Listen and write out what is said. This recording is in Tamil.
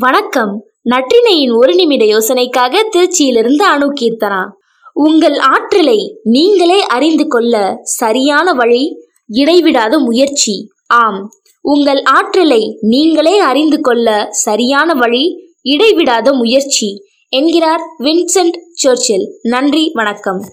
வணக்கம். நற்றினையின் ஒரு நிமிட யோசனைக்காக திருச்சியிலிருந்து அணு கீர்த்தனா உங்கள் ஆற்றலை நீங்களே அறிந்து கொள்ள சரியான வழி இடைவிடாத முயற்சி. ஆம். உங்கள் ஆற்றலை நீங்களே அறிந்து கொள்ள சரியான வழி இடைவிடாத முயற்சி. என்கிறார் வின்சென்ட் சர்ச்சில். நன்றி வணக்கம்.